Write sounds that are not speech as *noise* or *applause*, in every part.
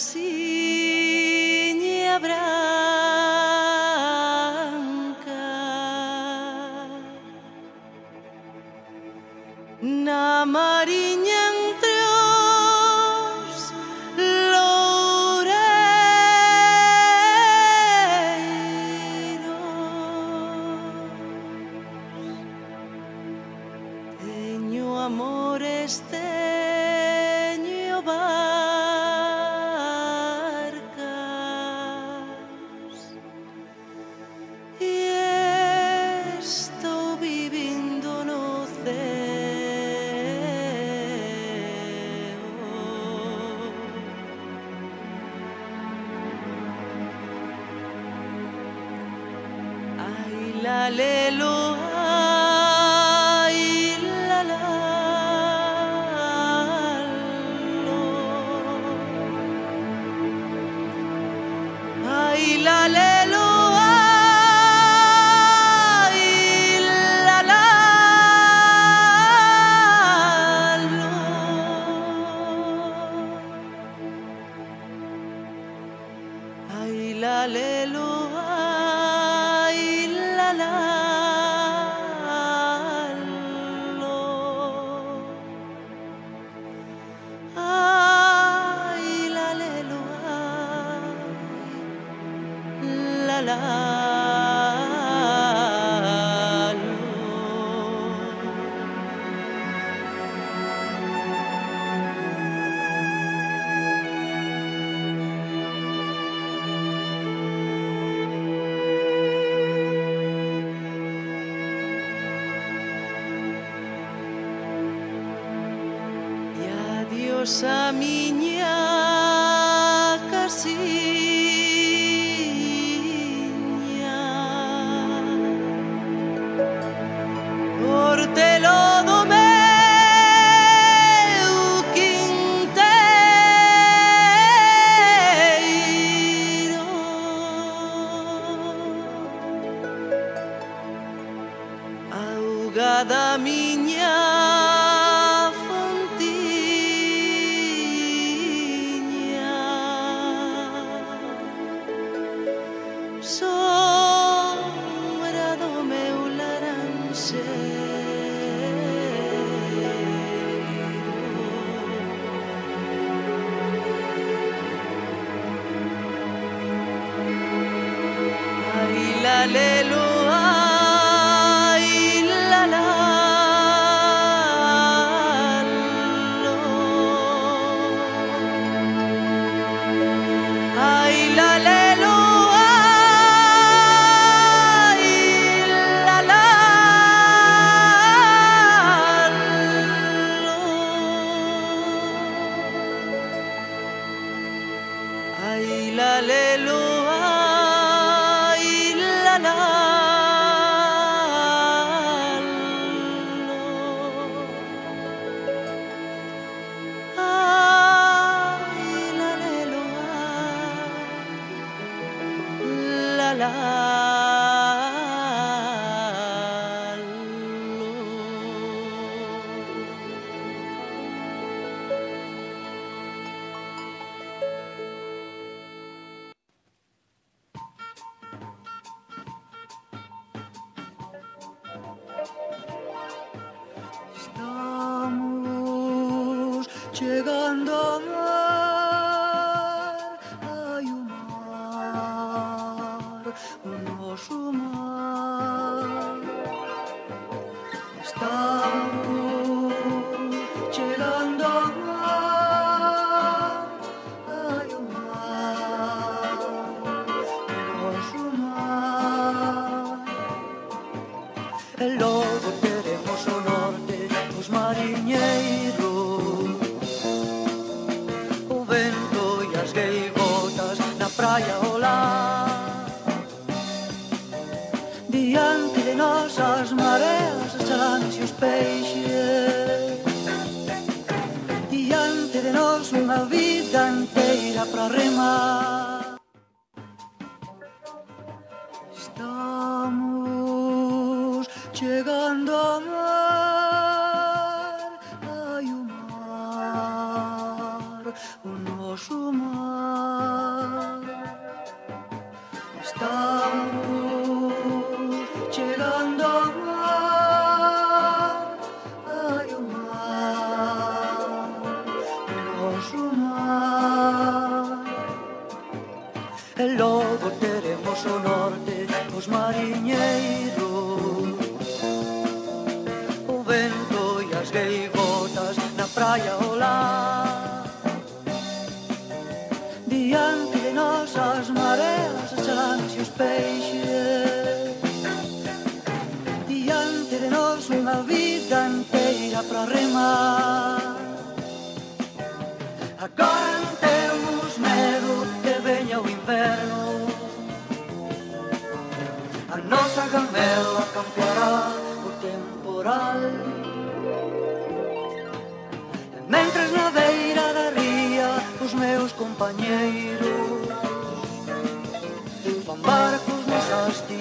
see Hallelujah. corral E mentres na beira da ría Os meus compañeiros Van barcos nos astis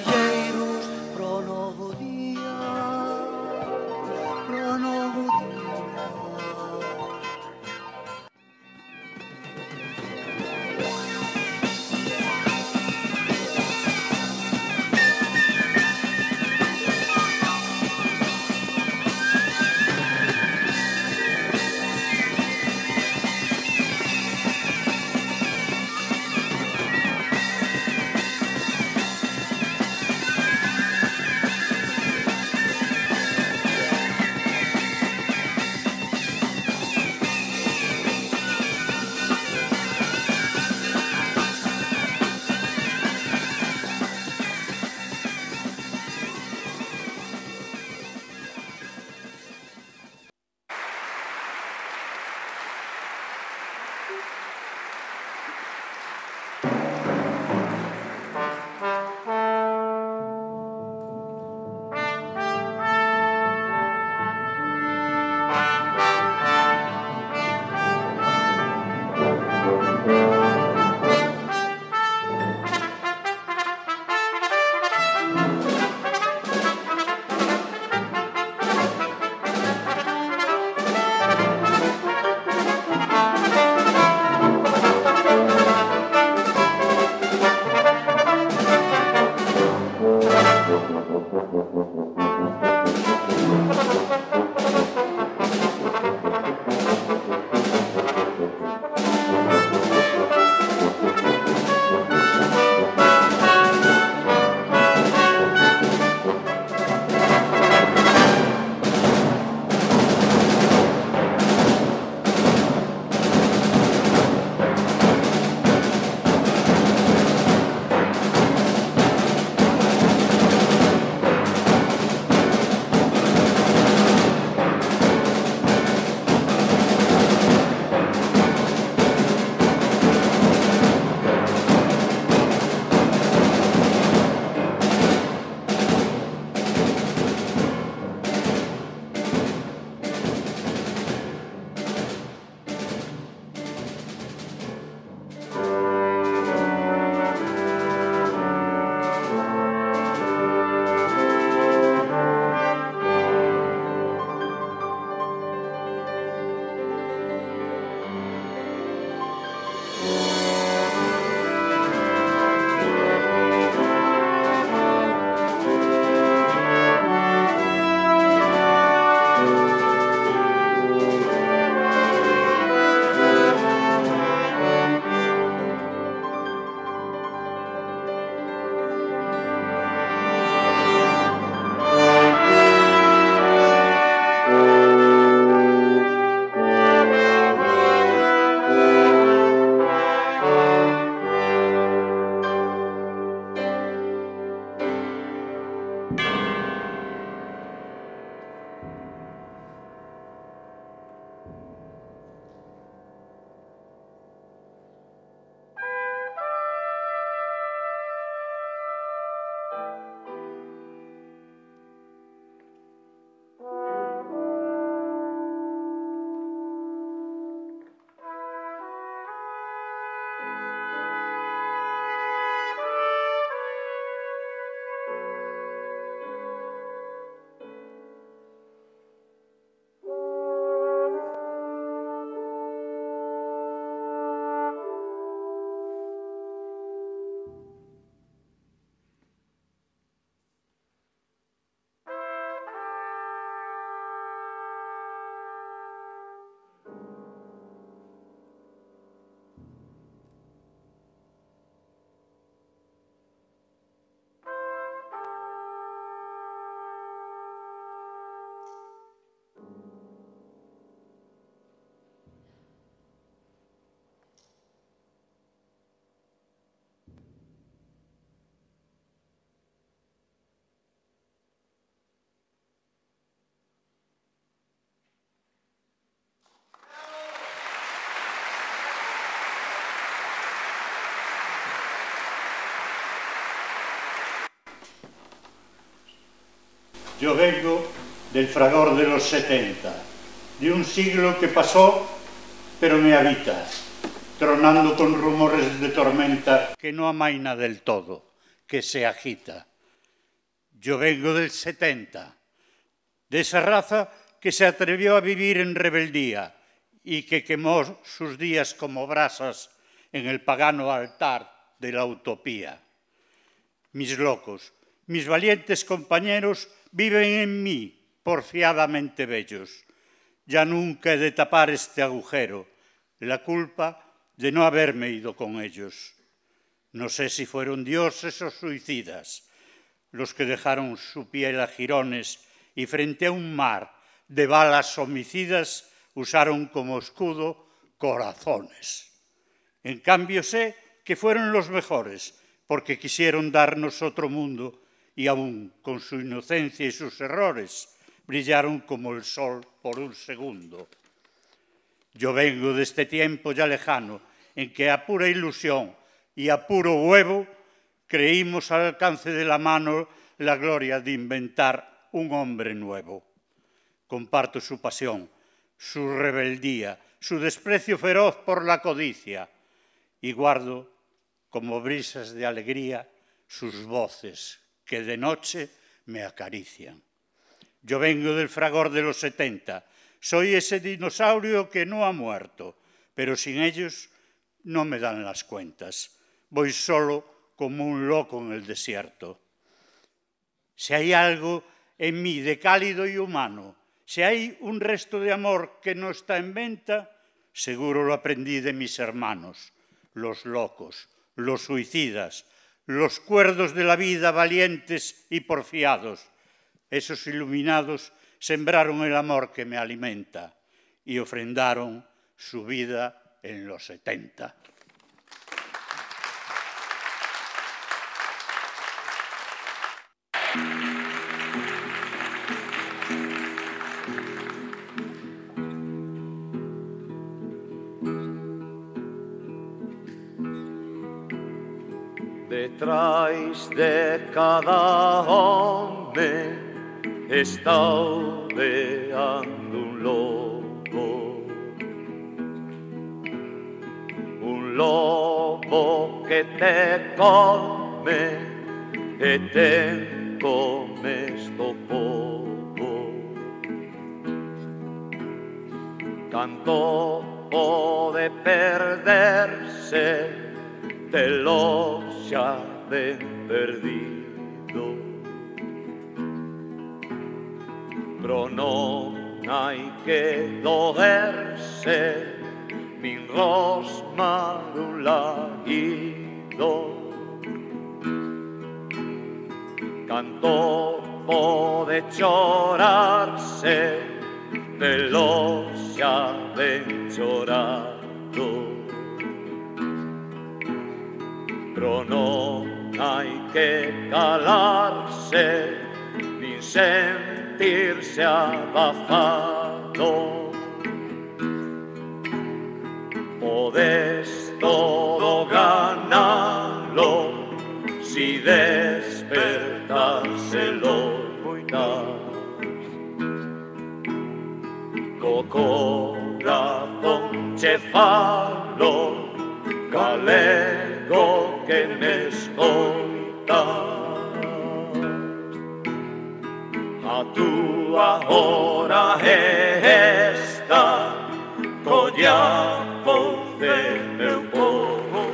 Yo vengo del fragor de los 70, de un siglo que pasó, pero me habita, tronando con rumores de tormenta que no amaina del todo, que se agita. Yo vengo del 70, de esa raza que se atrevió a vivir en rebeldía y que quemó sus días como brasas en el pagano altar de la utopía. Mis locos, mis valientes compañeros viven en mí, porfiadamente bellos. Ya nunca he de tapar este agujero, la culpa de no haberme ido con ellos. No sé si fueron dioses o suicidas los que dejaron su piel a jirones y frente a un mar de balas homicidas usaron como escudo corazones. En cambio sé que fueron los mejores, porque quisieron darnos otro mundo y aún con su inocencia y sus errores brillaron como el sol por un segundo. Yo vengo de este tiempo ya lejano en que a pura ilusión y a puro huevo creímos al alcance de la mano la gloria de inventar un hombre nuevo. Comparto su pasión, su rebeldía, su desprecio feroz por la codicia y guardo como brisas de alegría sus voces que de noche me acarician. Yo vengo del fragor de los setenta, soy ese dinosaurio que no ha muerto, pero sin ellos no me dan las cuentas. Voy solo como un loco en el desierto. Si hay algo en mí de cálido y humano, si hay un resto de amor que no está en venta, seguro lo aprendí de mis hermanos, los locos, los suicidas, los cuerdos de la vida valientes y porfiados. Esos iluminados sembraron el amor que me alimenta y ofrendaron su vida en los setenta. Detrás de cada hombre está odeando un lobo. Un lobo que te come y te comes poco. Tanto puede perderse de los ya perdido. Pero no hay que dolerse, mi rosmarulaguido. Canto puede llorarse de los ya ven llorado pero hay que calarse ni sentirse abafado. Podés todo ganarlo si despertárselo muy Corazón chefalo, galego que me escolta a tua hora é esta colla de meu povo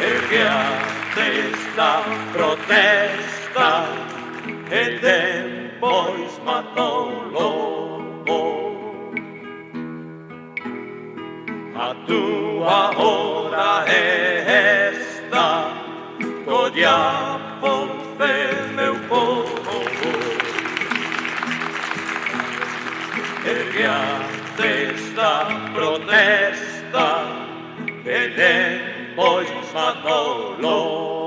ergue esta protesta e depois matou lobo a tua hora toda esta glória fonte, meu povo. Ergue a desta protesta, venemos Manolo.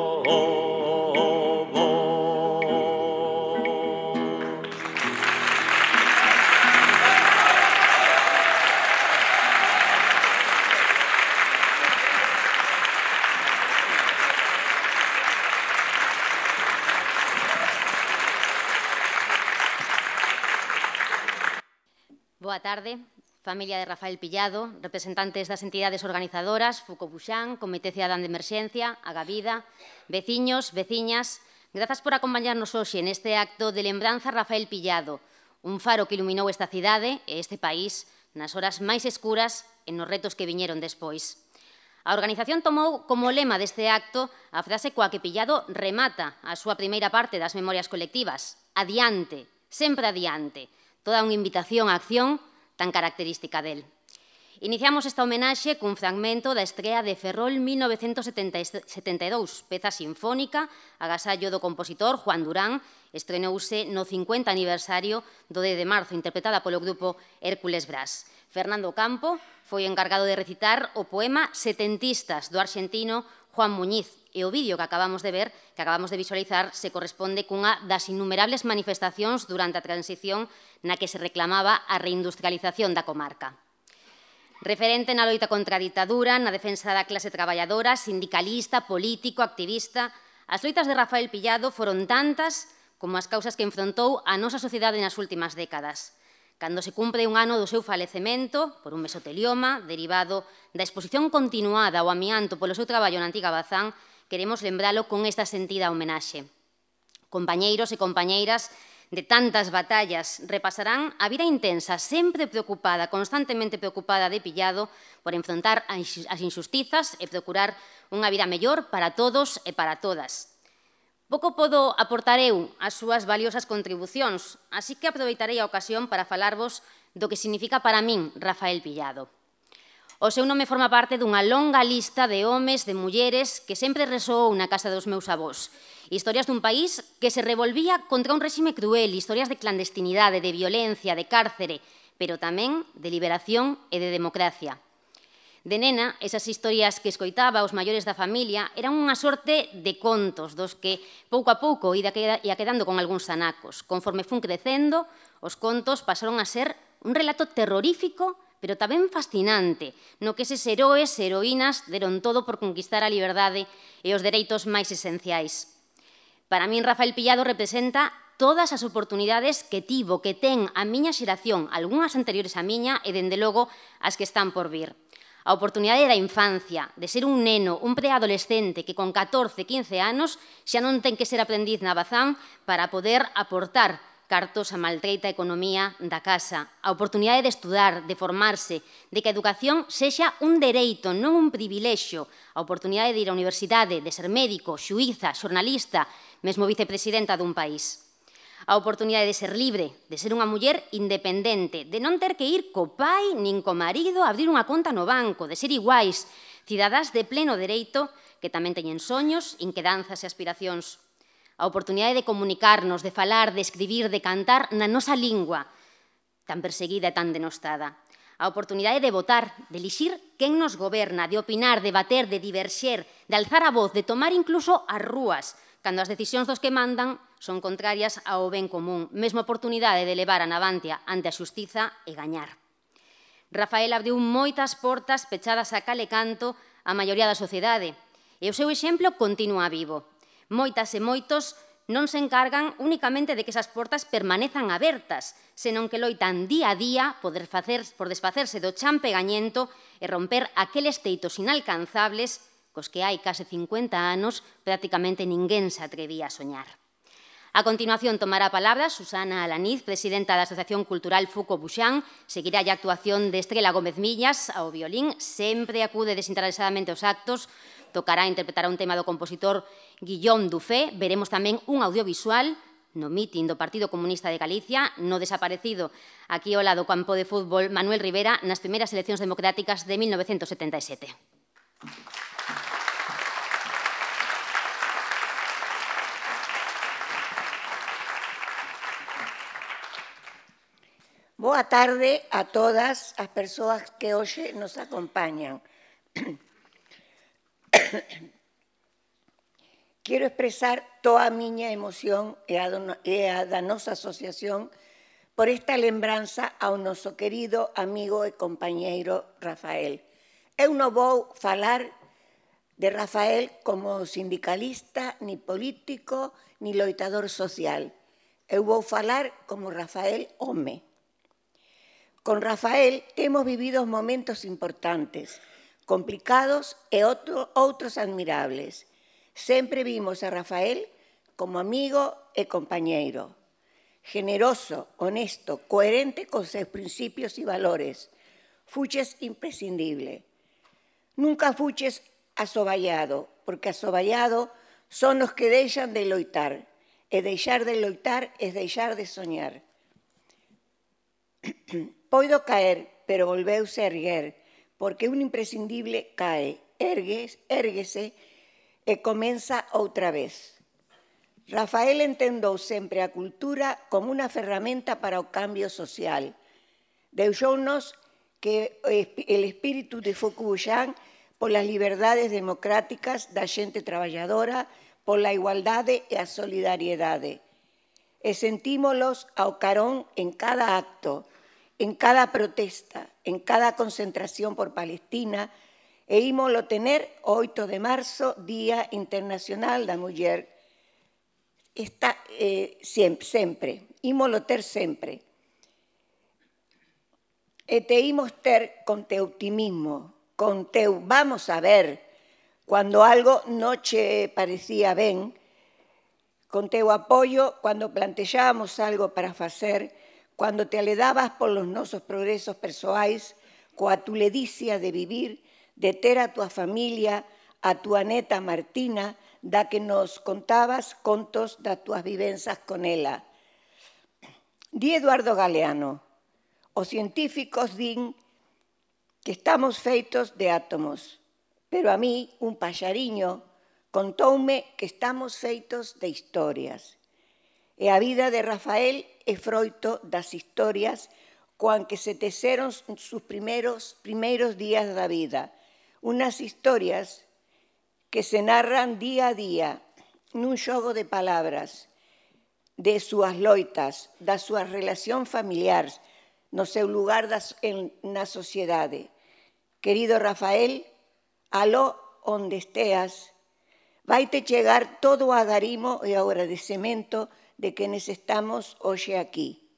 tarde, familia de Rafael Pillado, representantes das entidades organizadoras, Fucobuxán, Comité Cidadán de Emerxencia, Agavida, veciños, veciñas, grazas por acompañarnos hoxe neste acto de lembranza Rafael Pillado, un faro que iluminou esta cidade e este país nas horas máis escuras e nos retos que viñeron despois. A organización tomou como lema deste acto a frase coa que Pillado remata a súa primeira parte das memorias colectivas, adiante, sempre adiante, toda unha invitación á acción tan característica del. Iniciamos esta homenaxe cun fragmento da estrea de Ferrol 1972, peza sinfónica, agasallo do compositor Juan Durán, estrenouse no 50 aniversario do 10 de marzo, interpretada polo grupo Hércules Brás. Fernando Campo foi encargado de recitar o poema Setentistas do argentino Juan Muñiz, e o vídeo que acabamos de ver, que acabamos de visualizar, se corresponde cunha das innumerables manifestacións durante a transición na que se reclamaba a reindustrialización da comarca. Referente na loita contra a ditadura, na defensa da clase traballadora, sindicalista, político, activista, as loitas de Rafael Pillado foron tantas como as causas que enfrontou a nosa sociedade nas últimas décadas. Cando se cumpre un ano do seu falecemento por un mesotelioma derivado da exposición continuada ao amianto polo seu traballo na antiga Bazán, queremos lembralo con esta sentida homenaxe. Compañeiros e compañeiras, de tantas batallas, repasarán a vida intensa, sempre preocupada, constantemente preocupada de pillado por enfrontar as injustizas e procurar unha vida mellor para todos e para todas. Pouco podo aportar eu as súas valiosas contribucións, así que aproveitarei a ocasión para falarvos do que significa para min Rafael Pillado. O seu nome forma parte dunha longa lista de homes, de mulleres, que sempre resoou na casa dos meus avós. Historias dun país que se revolvía contra un réxime cruel, historias de clandestinidade, de violencia, de cárcere, pero tamén de liberación e de democracia. De nena, esas historias que escoitaba os maiores da familia eran unha sorte de contos dos que pouco a pouco ia quedando con algúns anacos. Conforme fun crecendo, os contos pasaron a ser un relato terrorífico pero tamén fascinante, no que eses heroes e heroínas deron todo por conquistar a liberdade e os dereitos máis esenciais. Para min, Rafael Pillado representa todas as oportunidades que tivo, que ten a miña xeración, algunhas anteriores a miña e, dende logo, as que están por vir. A oportunidade da infancia, de ser un neno, un preadolescente que con 14, 15 anos xa non ten que ser aprendiz na Bazán para poder aportar cartos a maltreita economía da casa, a oportunidade de estudar, de formarse, de que a educación sexa un dereito, non un privilexio, a oportunidade de ir á universidade, de ser médico, xuíza, xornalista, mesmo vicepresidenta dun país. A oportunidade de ser libre, de ser unha muller independente, de non ter que ir co pai nin co marido a abrir unha conta no banco, de ser iguais, cidadás de pleno dereito que tamén teñen soños, inquedanzas e aspiracións a oportunidade de comunicarnos, de falar, de escribir, de cantar na nosa lingua tan perseguida e tan denostada. A oportunidade de votar, de elixir quen nos goberna, de opinar, de bater, de diverxer, de alzar a voz, de tomar incluso as rúas, cando as decisións dos que mandan son contrarias ao ben común. Mesma oportunidade de levar a Navantia ante a xustiza e gañar. Rafael abriu moitas portas pechadas a cale canto a maioría da sociedade, e o seu exemplo continua vivo. Moitas e moitos non se encargan únicamente de que esas portas permanezan abertas, senón que loitan día a día poder facer, por desfacerse do champegañento e romper aqueles teitos inalcanzables cos que hai case 50 anos prácticamente ninguén se atrevía a soñar. A continuación tomará a palabra Susana Alaniz, presidenta da Asociación Cultural Fuco Buxán. Seguirá a actuación de Estrela Gómez Millas ao violín. Sempre acude desinteresadamente aos actos tocará interpretar un tema do compositor Guillón Dufé. Veremos tamén un audiovisual no mitin do Partido Comunista de Galicia, no desaparecido aquí ao lado campo de fútbol Manuel Rivera nas primeiras eleccións democráticas de 1977. Boa tarde a todas as persoas que hoxe nos acompañan. *coughs* Quero expresar toda miña emoción e a, e a asociación por esta lembranza ao noso querido amigo e compañeiro Rafael. Eu non vou falar de Rafael como sindicalista, ni político, ni loitador social. Eu vou falar como Rafael home. Con Rafael hemos vivido momentos importantes, complicados e outro, outros admirables. Sempre vimos a Rafael como amigo e compañeiro, generoso, honesto, coherente con seus principios e valores. Fuches imprescindible. Nunca fuches asoballado, porque asoballado son os que deixan de loitar, e deixar de loitar é deixar de soñar. *clears throat* Poido caer, pero volveuse a erguer, porque un imprescindible cae, ergues, érguese e comeza outra vez. Rafael entendou sempre a cultura como unha ferramenta para o cambio social. Deixounos que el espírito de Foucault polas liberdades democráticas da xente traballadora, pola igualdade e a solidariedade. E sentímolos ao carón en cada acto, en cada protesta, en cada concentración por Palestina, e ímolo tener o 8 de marzo, Día Internacional da Muller. Está eh, sempre, sempre, ímolo ter sempre. E te imos ter con teu optimismo, con teu vamos a ver, cando algo non che parecía ben, con teu apoio cando plantexábamos algo para facer, cando te aledabas polos nosos progresos persoais, coa tu ledicia de vivir, de ter a tua familia, a tua neta Martina, da que nos contabas contos das túas vivenzas con ela. Di Eduardo Galeano, os científicos din que estamos feitos de átomos, pero a mí un paxariño contoume que estamos feitos de historias. E a vida de Rafael é froito das historias coan que se teceron sus primeros, primeiros días da vida. Unas historias que se narran día a día nun xogo de palabras, de súas loitas, da súa relación familiar, no seu lugar das, en, na sociedade. Querido Rafael, aló onde esteas, vaite chegar todo o agarimo e o agradecemento que de quenes estamos hoxe aquí.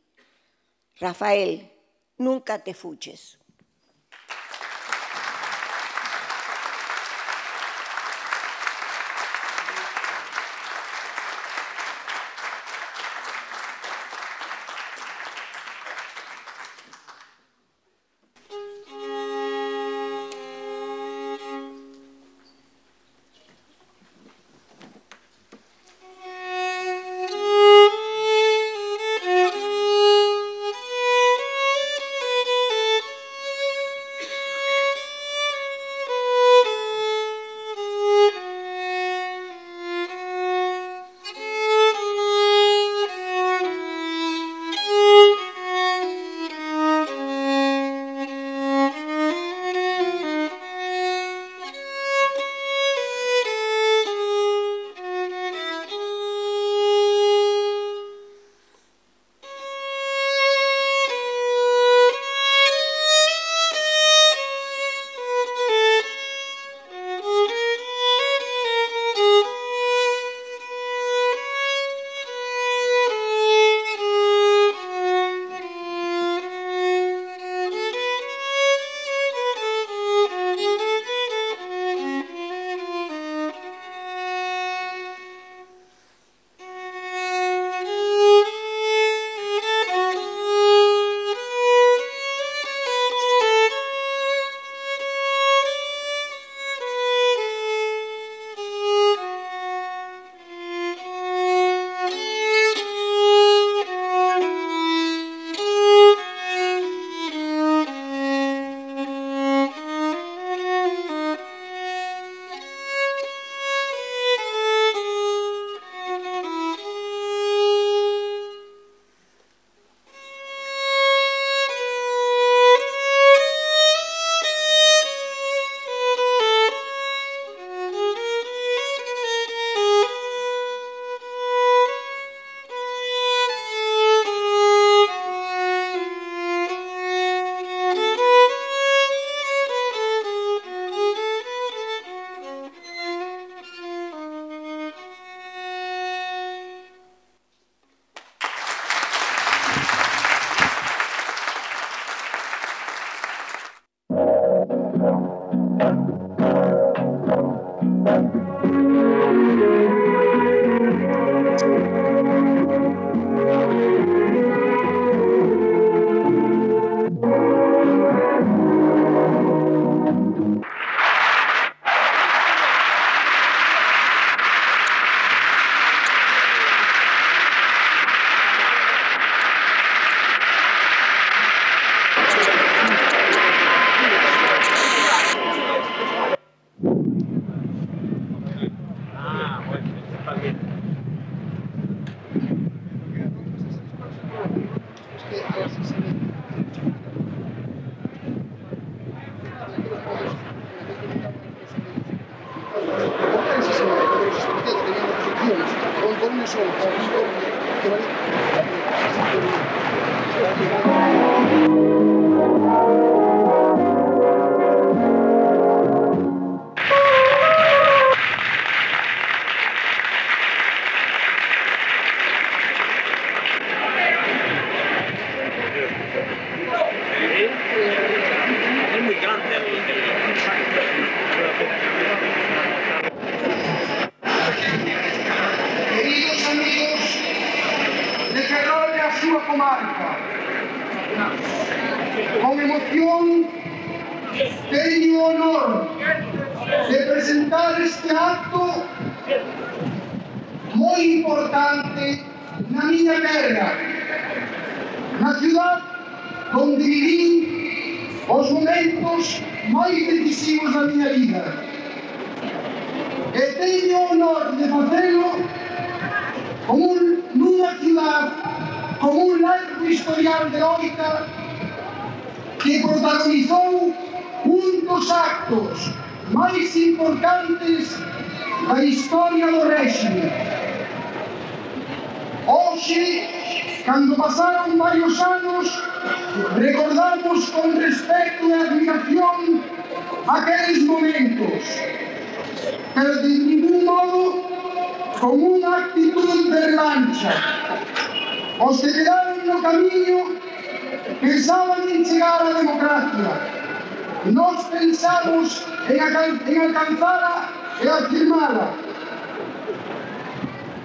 Rafael, nunca te fuches.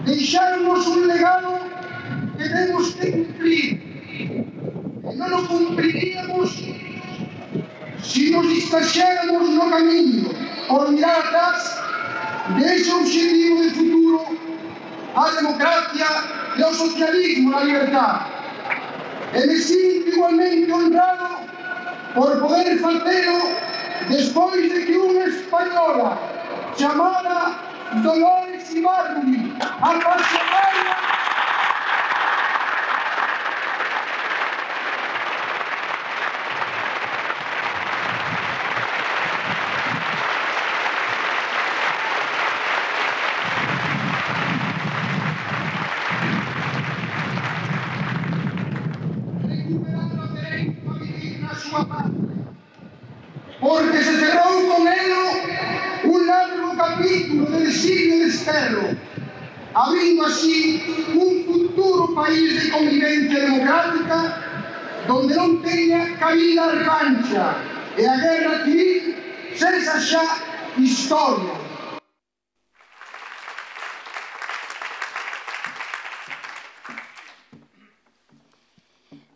deixáronnos un legado que temos que cumplir. E non o cumpriríamos se nos distaxéramos no camiño por mirar atrás dese objetivo de futuro a democracia e ao socialismo a libertad. E me sinto igualmente honrado por poder facelo despois de que unha española chamada Dolores Maximaldruin hat was für einen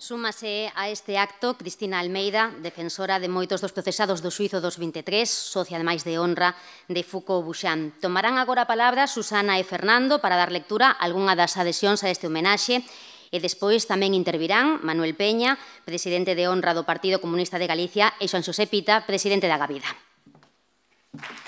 Súmase a este acto Cristina Almeida, defensora de moitos dos procesados do Suizo dos 23, socia ademais de honra de Foucault Bouchan. Tomarán agora a palabra Susana e Fernando para dar lectura a algunha das adhesións a este homenaxe e despois tamén intervirán Manuel Peña, presidente de honra do Partido Comunista de Galicia, e Xoan Xosé Pita, presidente da Gavida. Aplausos.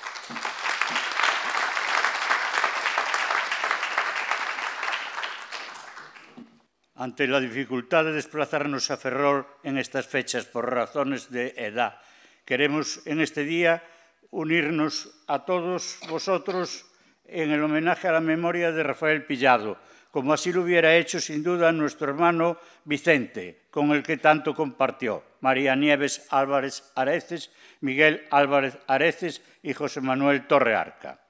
ante la dificultad de desplazarnos a Ferrol en estas fechas por razones de edad. Queremos en este día unirnos a todos vosotros en el homenaje a la memoria de Rafael Pillado, como así lo hubiera hecho sin duda nuestro hermano Vicente, con el que tanto compartió, María Nieves Álvarez Areces, Miguel Álvarez Areces y José Manuel Torrearca.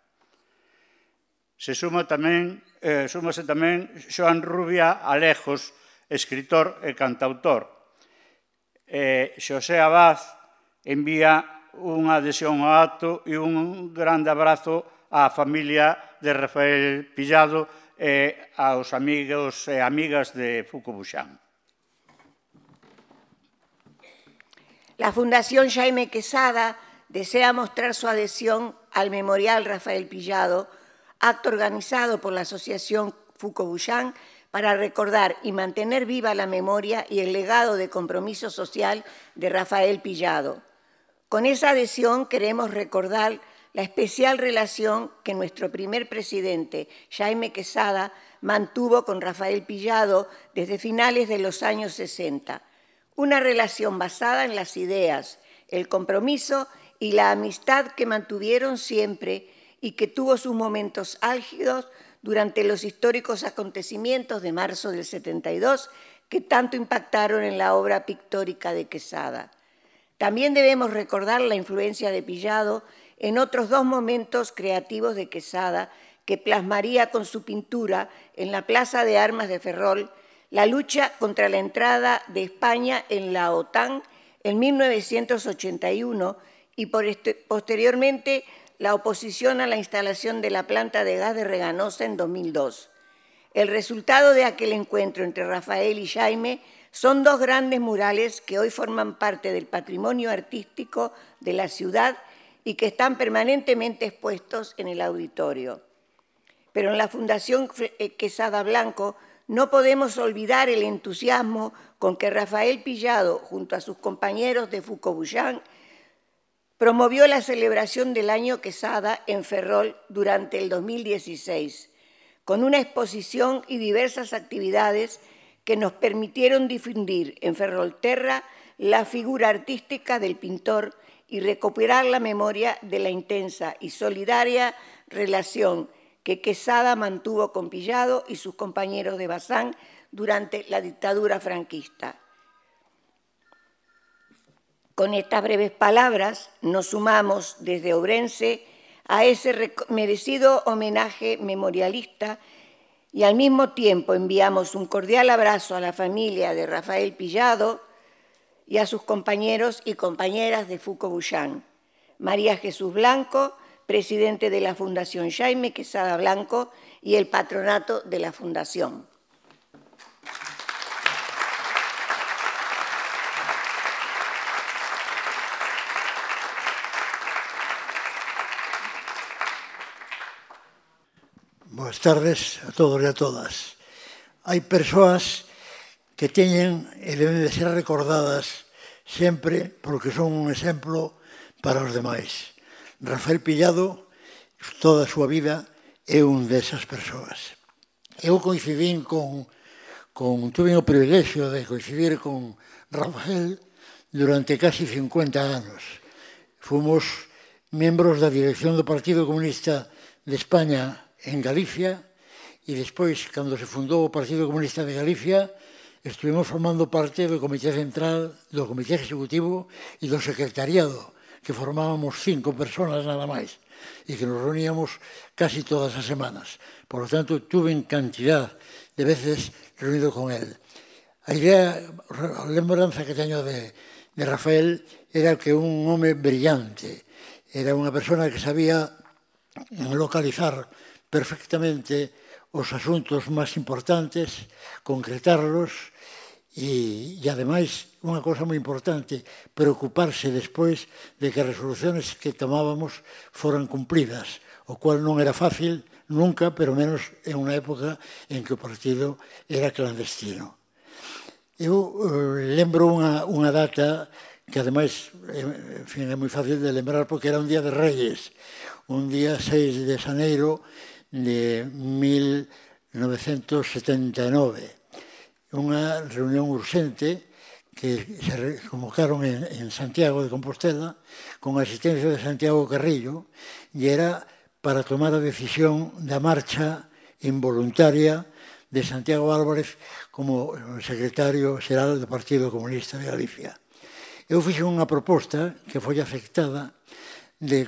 Se suma tamén eh, súmase tamén Xoan Rubia Alejos, escritor e cantautor. Eh, Xosé Abad envía unha adhesión ao acto e un grande abrazo á familia de Rafael Pillado e aos amigos e amigas de Fucubuxán. La Fundación Jaime Quesada desea mostrar su adhesión al Memorial Rafael Pillado acto organizado por la Asociación Foucault-Bouchan para recordar y mantener viva la memoria y el legado de compromiso social de Rafael Pillado. Con esa adhesión queremos recordar la especial relación que nuestro primer presidente, Jaime Quesada, mantuvo con Rafael Pillado desde finales de los años 60. Una relación basada en las ideas, el compromiso y la amistad que mantuvieron siempre y que tuvo sus momentos álgidos durante los históricos acontecimientos de marzo del 72 que tanto impactaron en la obra pictórica de Quesada. También debemos recordar la influencia de Pillado en otros dos momentos creativos de Quesada que plasmaría con su pintura en la Plaza de Armas de Ferrol la lucha contra la entrada de España en la OTAN en 1981 y este, posteriormente la oposición a la instalación de la planta de gas de Reganosa en 2002. El resultado de aquel encuentro entre Rafael y Jaime son dos grandes murales que hoy forman parte del patrimonio artístico de la ciudad y que están permanentemente expuestos en el auditorio. Pero en la Fundación eh, Quesada Blanco no podemos olvidar el entusiasmo con que Rafael Pillado, junto a sus compañeros de Foucault promovió la celebración del año Quesada en Ferrol durante el 2016, con una exposición y diversas actividades que nos permitieron difundir en Ferrolterra la figura artística del pintor y recuperar la memoria de la intensa y solidaria relación que Quesada mantuvo con Pillado y sus compañeros de Bazán durante la dictadura franquista. Con estas breves palabras nos sumamos desde Obrense a ese merecido homenaje memorialista y al mismo tiempo enviamos un cordial abrazo a la familia de Rafael Pillado y a sus compañeros y compañeras de Foucault Bouchán. María Jesús Blanco, presidente de la Fundación Jaime Quesada Blanco y el patronato de la Fundación. boas tardes a todos e a todas. Hai persoas que teñen e deben de ser recordadas sempre porque son un exemplo para os demais. Rafael Pillado, toda a súa vida, é un desas persoas. Eu coincidín con, con tuve o privilegio de coincidir con Rafael durante casi 50 anos. Fomos membros da dirección do Partido Comunista de España en Galicia e despois, cando se fundou o Partido Comunista de Galicia, estuvimos formando parte do Comité Central, do Comité Executivo e do Secretariado, que formábamos cinco personas nada máis e que nos reuníamos casi todas as semanas. Por lo tanto, tuve en cantidad de veces reunido con él. A idea, a lembranza que teño de, de Rafael era que un home brillante, era unha persona que sabía localizar perfectamente os asuntos máis importantes, concretarlos e, e ademais, unha cosa moi importante, preocuparse despois de que as resoluciones que tomábamos foran cumplidas, o cual non era fácil nunca, pero menos en unha época en que o partido era clandestino. Eu eh, lembro unha, unha data que ademais eh, en fin, é moi fácil de lembrar porque era un día de Reyes, un día 6 de Xaneiro, de 1979. Unha reunión urxente que se convocaron en, en Santiago de Compostela con a asistencia de Santiago Carrillo e era para tomar a decisión da marcha involuntaria de Santiago Álvarez como secretario xeral do Partido Comunista de Galicia. Eu fixe unha proposta que foi afectada de,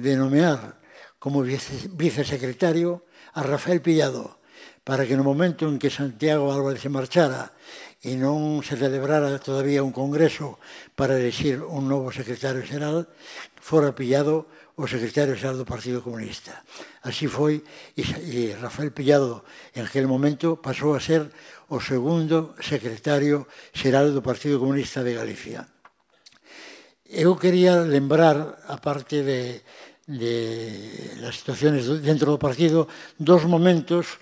de nomear como vicesecretario a Rafael Pillado para que no momento en que Santiago Álvarez se marchara e non se celebrara todavía un congreso para elegir un novo secretario xeral, fora pillado o secretario xeral do Partido Comunista. Así foi, e Rafael Pillado en aquel momento pasou a ser o segundo secretario xeral do Partido Comunista de Galicia. Eu quería lembrar, a parte de, de las situaciones dentro do partido, dos momentos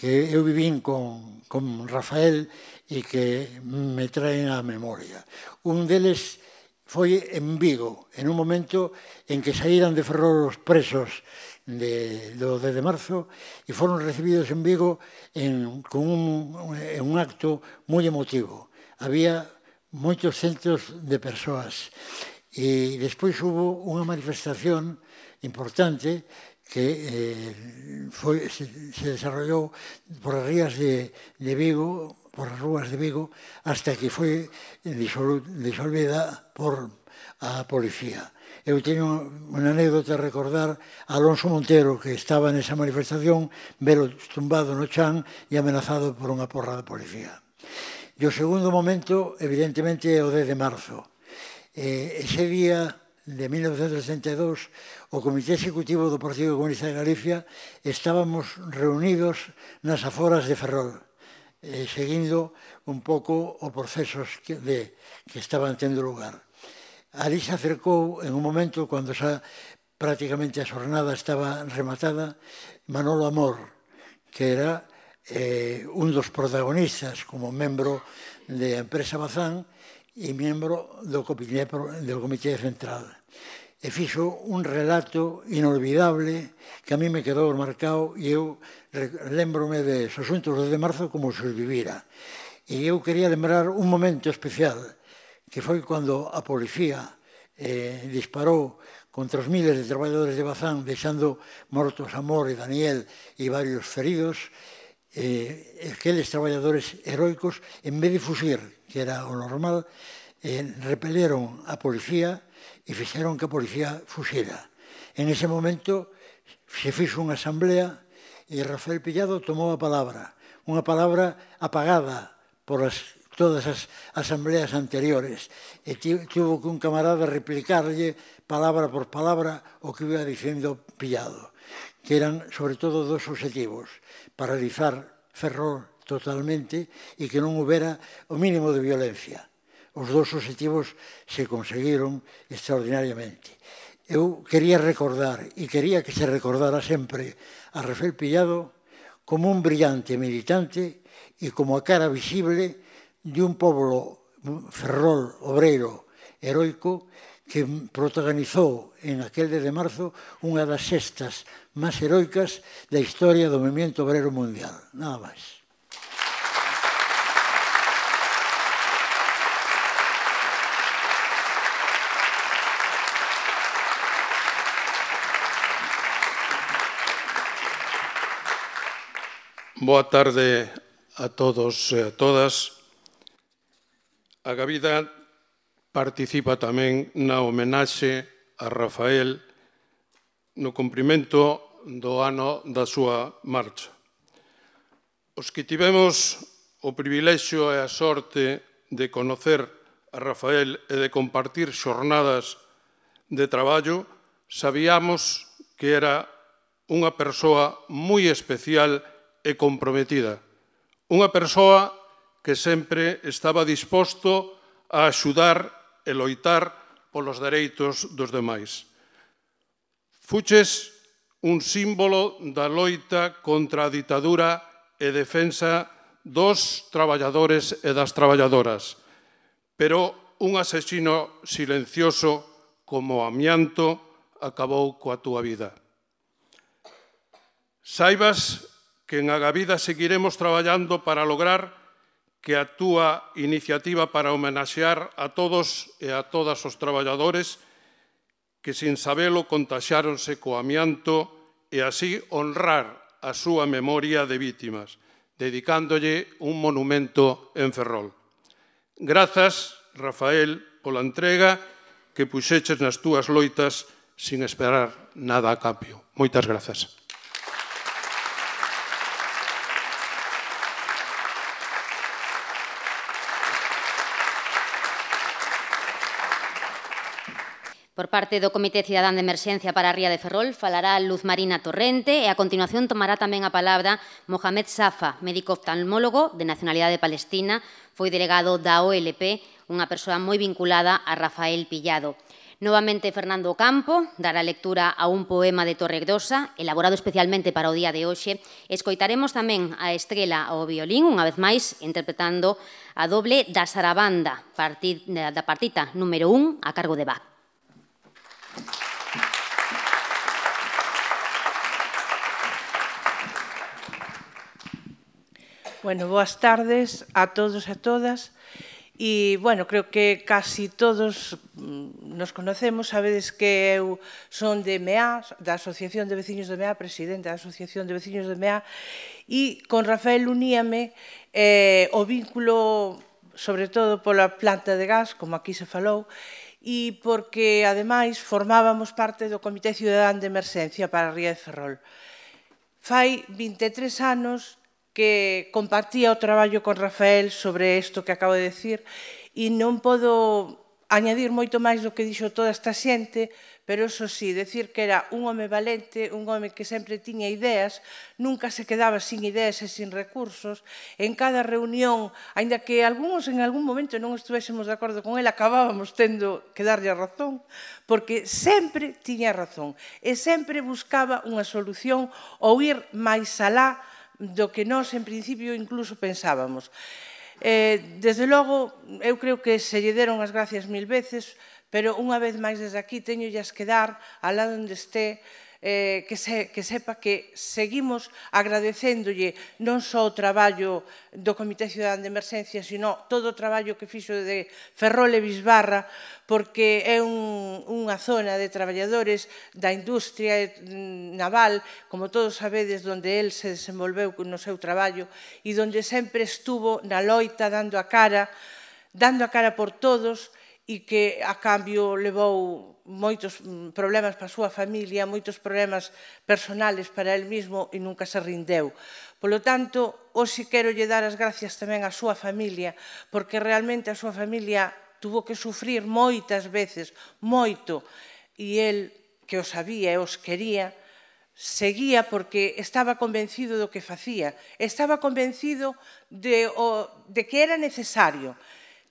que eu vivín con, con Rafael e que me traen á memoria. Un deles foi en Vigo, en un momento en que saíran de Ferrol os presos de, do 10 de marzo e foron recibidos en Vigo en, con un, en un acto moi emotivo. Había moitos centros de persoas e despois hubo unha manifestación importante que eh, foi, se, se desarrollou por as rías de, de Vigo, por as rúas de Vigo, hasta que foi disol, disolvida por a policía. Eu teño unha anécdota a recordar a Alonso Montero, que estaba nesa manifestación, velo tumbado no chan e amenazado por unha porra da policía. E o segundo momento, evidentemente, é o 10 de marzo. Eh, ese día de 1962, o Comité Executivo do Partido Comunista de Galicia, estábamos reunidos nas aforas de Ferrol, eh, seguindo un pouco os procesos que, de, que estaban tendo lugar. Ali se acercou en un momento, cando xa prácticamente a xornada estaba rematada, Manolo Amor, que era eh, un dos protagonistas como membro de a empresa Bazán, e membro do Comité, do Comité Central. E fixo un relato inolvidable que a mí me quedou marcado e eu lembrome de asuntos de marzo como se os vivira. E eu quería lembrar un momento especial, que foi cando a policía eh, disparou contra os miles de traballadores de Bazán, deixando mortos a Mor e Daniel e varios feridos, eh, aqueles traballadores heroicos, en vez de fuxir, que era o normal, eh, repeleron a policía e fixeron que a policía fuxera. En ese momento se fixo unha asamblea e Rafael Pillado tomou a palabra, unha palabra apagada por as, todas as asambleas anteriores, e tivo que un camarada replicarlle palabra por palabra o que iba dicendo Pillado que eran sobre todo dos objetivos, paralizar Ferrol totalmente e que non houbera o mínimo de violencia. Os dous objetivos se conseguiron extraordinariamente. Eu quería recordar e quería que se recordara sempre a Rafael Pillado como un brillante militante e como a cara visible de un pobo ferrol, obreiro, heroico, que protagonizou en aquel 10 de marzo unha das sextas máis heroicas da historia do movimento obrero mundial. Nada máis. Boa tarde a todos e a todas. A Gavida participa tamén na homenaxe a Rafael no cumprimento do ano da súa marcha. Os que tivemos o privilexio e a sorte de conocer a Rafael e de compartir xornadas de traballo, sabíamos que era unha persoa moi especial e comprometida. Unha persoa que sempre estaba disposto a axudar e loitar polos dereitos dos demais. Fuches un símbolo da loita contra a ditadura e defensa dos traballadores e das traballadoras, pero un asesino silencioso como amianto acabou coa túa vida. Saibas que en Agavida seguiremos traballando para lograr que a túa iniciativa para homenaxear a todos e a todas os traballadores que sin sabelo contaxáronse co amianto e así honrar a súa memoria de vítimas, dedicándolle un monumento en Ferrol. Grazas, Rafael, pola entrega que puxeches nas túas loitas sin esperar nada a cambio. Moitas grazas. Por parte do Comité Cidadán de Emerxencia para a Ría de Ferrol falará Luz Marina Torrente e a continuación tomará tamén a palabra Mohamed Safa, médico oftalmólogo de nacionalidade palestina, foi delegado da OLP, unha persoa moi vinculada a Rafael Pillado. Novamente Fernando Campo dará lectura a un poema de Torregrosa, elaborado especialmente para o día de hoxe. Escoitaremos tamén a Estrela ao violín, unha vez máis, interpretando a doble da Sarabanda, partida, da partita número 1 a cargo de Bach. Bueno, boas tardes a todos e a todas. E, bueno, creo que casi todos mm, nos conocemos, sabedes que eu son de MEA, da Asociación de Veciños de MEA, presidente da Asociación de Veciños de MEA, e con Rafael uníame eh, o vínculo, sobre todo pola planta de gas, como aquí se falou, e porque, ademais, formábamos parte do Comité Ciudadán de Emerxencia para Ría de Ferrol. Fai 23 anos que compartía o traballo con Rafael sobre isto que acabo de decir e non podo añadir moito máis do que dixo toda esta xente, pero eso sí, decir que era un home valente, un home que sempre tiña ideas, nunca se quedaba sin ideas e sin recursos, en cada reunión, aínda que algúns en algún momento non estuvésemos de acordo con ele, acabábamos tendo que darlle a razón, porque sempre tiña razón e sempre buscaba unha solución ou ir máis alá do que nós en principio incluso pensábamos. Eh, desde logo, eu creo que se lle deron as gracias mil veces, pero unha vez máis desde aquí teño que dar, alá onde esté, eh, que, se, que sepa que seguimos agradecéndolle non só o traballo do Comité Ciudadán de Emerxencia, sino todo o traballo que fixo de Ferrol e Bisbarra, porque é un, unha zona de traballadores da industria naval, como todos sabedes, onde el se desenvolveu no seu traballo e onde sempre estuvo na loita dando a cara, dando a cara por todos, e e que a cambio levou moitos mm, problemas para a súa familia, moitos problemas personales para el mismo e nunca se rindeu. Polo tanto, hoxe quero lle dar as gracias tamén á súa familia, porque realmente a súa familia tuvo que sufrir moitas veces, moito, e el, que os sabía e os quería, seguía porque estaba convencido do que facía, estaba convencido de, o, de que era necesario,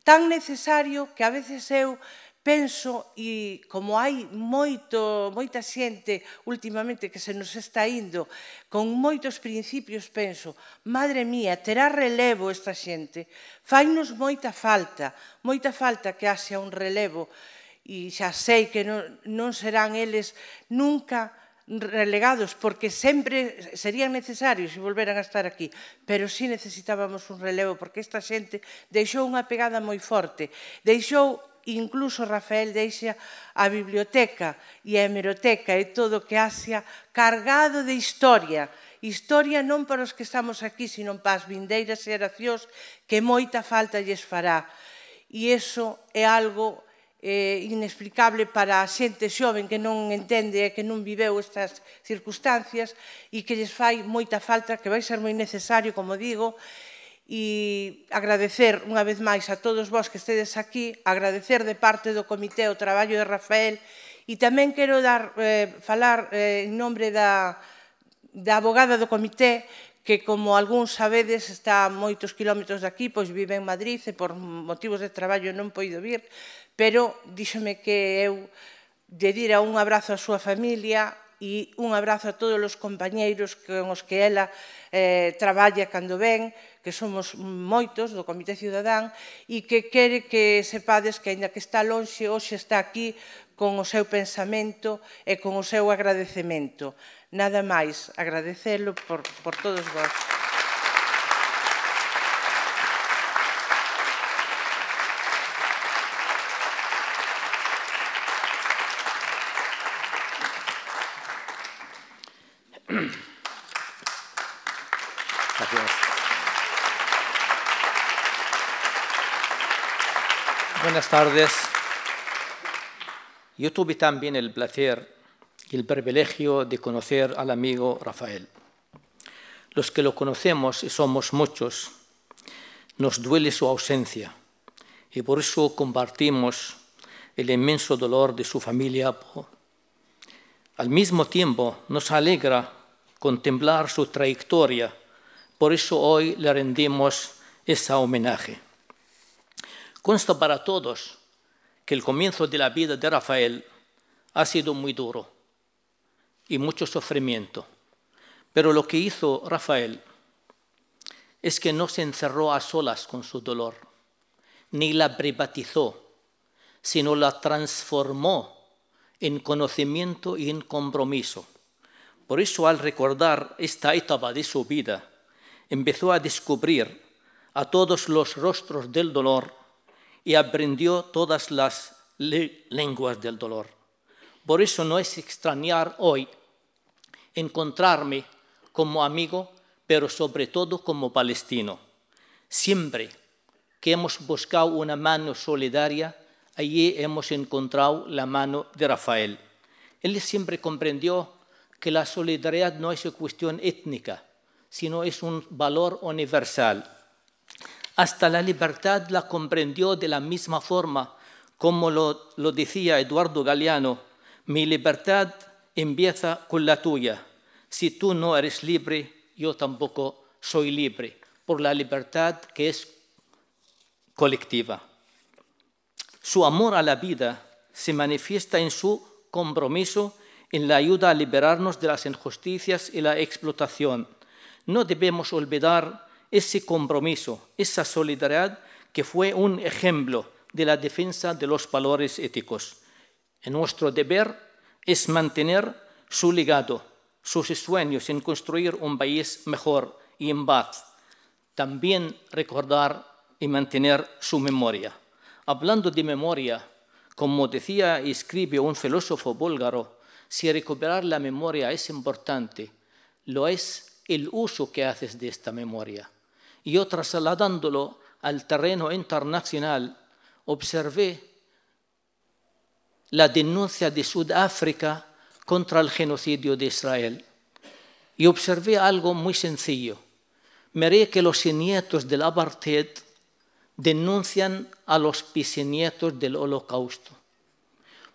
tan necesario que a veces eu penso e como hai moito, moita xente últimamente que se nos está indo con moitos principios, penso, madre mía, terá relevo esta xente. Fainos moita falta, moita falta que haxa un relevo e xa sei que non, non serán eles nunca relegados porque sempre serían necesarios se volveran a estar aquí, pero si sí necesitábamos un relevo porque esta xente deixou unha pegada moi forte, deixou incluso Rafael deixa a biblioteca e a hemeroteca e todo o que hacia cargado de historia, historia non para os que estamos aquí, sino para as vindeiras xeracións que moita falta lles fará. E iso é algo eh, inexplicable para a xente xoven que non entende e que non viveu estas circunstancias e que lles fai moita falta, que vai ser moi necesario, como digo, e agradecer unha vez máis a todos vós que estedes aquí, agradecer de parte do Comité o traballo de Rafael e tamén quero dar, eh, falar eh, en nombre da, da abogada do Comité que como algúns sabedes está a moitos quilómetros de aquí, pois vive en Madrid e por motivos de traballo non poido vir, pero díxome que eu de dira un abrazo á súa familia e un abrazo a todos os compañeiros con os que ela eh, traballa cando ven, que somos moitos do Comité Ciudadán e que quere que sepades que, aínda que está lonxe, hoxe está aquí con o seu pensamento e con o seu agradecemento. Nada máis, agradecelo por, por todos vós. Buenas tardes. Yo tuve también el placer y el privilegio de conocer al amigo Rafael. Los que lo conocemos, y somos muchos, nos duele su ausencia y por eso compartimos el inmenso dolor de su familia. Al mismo tiempo, nos alegra contemplar su trayectoria, por eso hoy le rendimos ese homenaje. Consta para todos que el comienzo de la vida de Rafael ha sido muy duro y mucho sufrimiento. Pero lo que hizo Rafael es que no se encerró a solas con su dolor, ni la privatizó, sino la transformó en conocimiento y en compromiso. Por eso al recordar esta etapa de su vida, empezó a descubrir a todos los rostros del dolor y aprendió todas las lenguas del dolor. Por eso no es extrañar hoy encontrarme como amigo, pero sobre todo como palestino. Siempre que hemos buscado una mano solidaria, allí hemos encontrado la mano de Rafael. Él siempre comprendió que la solidaridad no es una cuestión étnica, sino es un valor universal hasta la libertad la comprendió de la misma forma Como lo, lo decía Eduardo Galeano, mi libertad empieza con la tuya. Si tú no eres libre, yo tampoco soy libre, por la libertad que es colectiva. Su amor a la vida se manifiesta en su compromiso en la ayuda a liberarnos de las injusticias y la explotación. No debemos olvidar ese compromiso, esa solidaridad que fue un ejemplo de la defensa de los valores éticos. Nuestro deber es mantener su legado, sus sueños en construir un país mejor y en paz. También recordar y mantener su memoria. Hablando de memoria, como decía y escribe un filósofo búlgaro, si recuperar la memoria es importante, lo es el uso que haces de esta memoria. Y yo trasladándolo al terreno internacional, observé la denuncia de Sudáfrica contra el genocidio de Israel. Y observé algo muy sencillo. Miré que los nietos del apartheid denuncian a los bisnietos del holocausto.